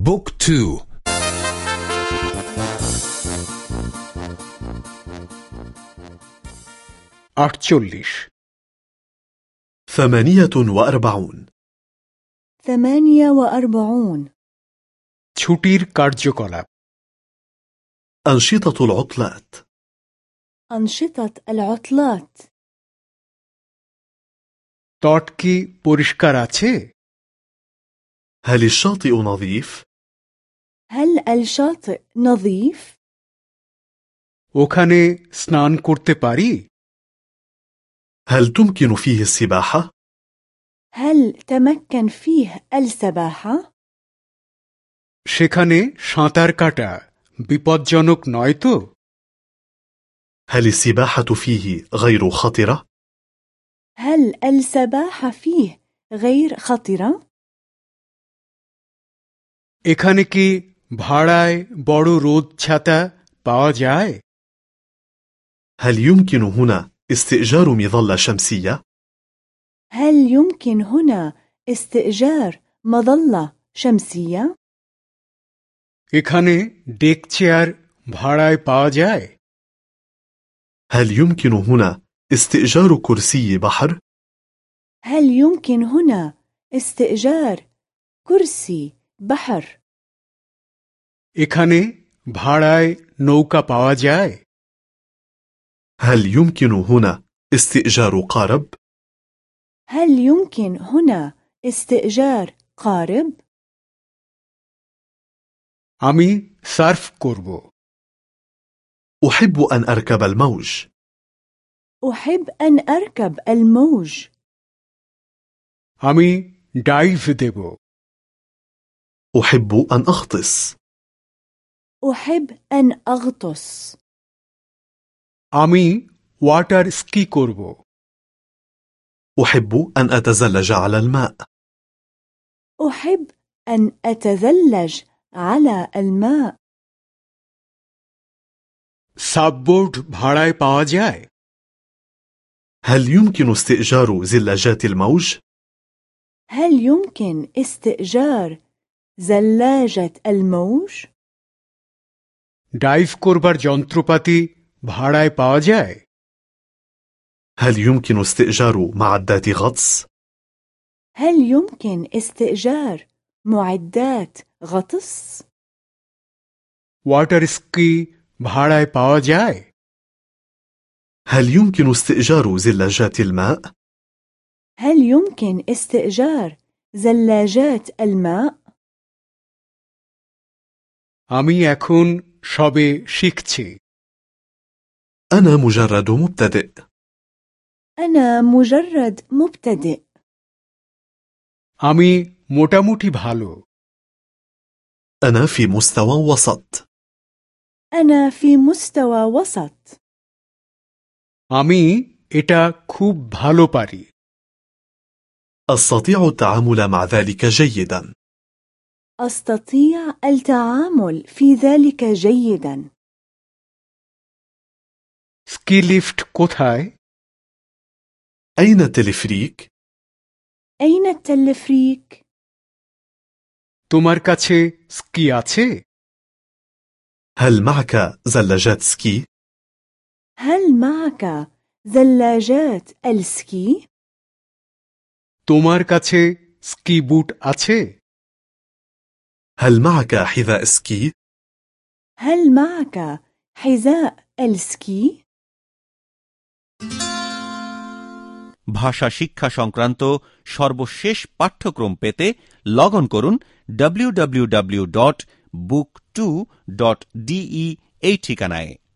بوك تو আটচল্লিশ ثمانية وأربعون ثمانية وأربعون ছুটির কার্যকলাপ أنشطة العطلات أنشطة العطلات তট কি পরিষ্কার আছে هل الشاطئ نظيف؟ هل الشاطئ نظيف؟ ওখানে স্নান করতে পারি هل تمكن فيه السباحة؟ هل تمكن فيه السباحة؟ সেখানে সাঁতার কাটা বিপজ্জনক নয় তো هل السباحة فيه غير خطرة؟ هل السباحة فيه غير خطرة؟ এখানে কি ভাড়ায় বড় রোদ ছাতা পাওয়া যায় هل يمكن هنا استئجار مظلة شمسية؟ هل يمكن هنا استئجار مظلة شمسية؟ এখানে ডেক চেয়ার ভাড়ায় পাওয়া যায় هل يمكن هنا استئجار كرسي بحر؟ هل يمكن هنا استئجار كرسي بحر؟ এখানে ভাড়ায় নৌকা পাওয়া যায় هل يمكن هنا استئجار قارب؟ هل يمكن هنا استئجار قارب؟ আমি সার্ফ করব أحب أن أركب الموج أحب أن أركب الموج আমি ডাইভ দেব أحب أن أغطس أحب أن أغطس আমি ওয়াটার স্কি করব أحب أن أتزلج على الماء أحب أن أتزلج على الماء সাববোর্ড ভাড়ায় পাওয়া যায় هل يمكن استئجار زلاجات الموج؟ هل يمكن استئجار زلاجة الموج؟ ডাইভ করবার যন্ত্রপাতি ভাড়ায় পাওয়া যায় هل يمكن استئجار معدات غطس؟ هل يمكن استئجار معدات غطس؟ ওয়াটার স্কি ভাড়ায় পাওয়া যায় هل يمكن استئجار زلاجات الماء؟ هل يمكن استئجار زلاجات الماء؟ আমি এখন সবে শিখছি أنا مجرد مبتدئ أنا مجرد مبتدئ আমি মোটামুটি ভালো أنا في مستوى وسط أنا في مستوى وسط আমি এটা খুব ভালো পারি أستطيع التعامل مع ذلك جيدا أستطيع التعامل في ذلك جيدا স্কি লিফট কোথায় أين التلفريك؟ أين التلفريك؟ তোমার কাছে স্কি আছে هل معك زلاجات سكي؟ هل معك زلاجات السكي؟ তোমার কাছে স্কি বুট আছে هل معك حذاء سكي؟ هل معك حذاء السكي؟ ভাষা শিক্ষা সংক্রান্ত সর্বশেষ পাঠ্যক্রম পেতে লগ অন করুন www.book2.de এই ঠিকানায়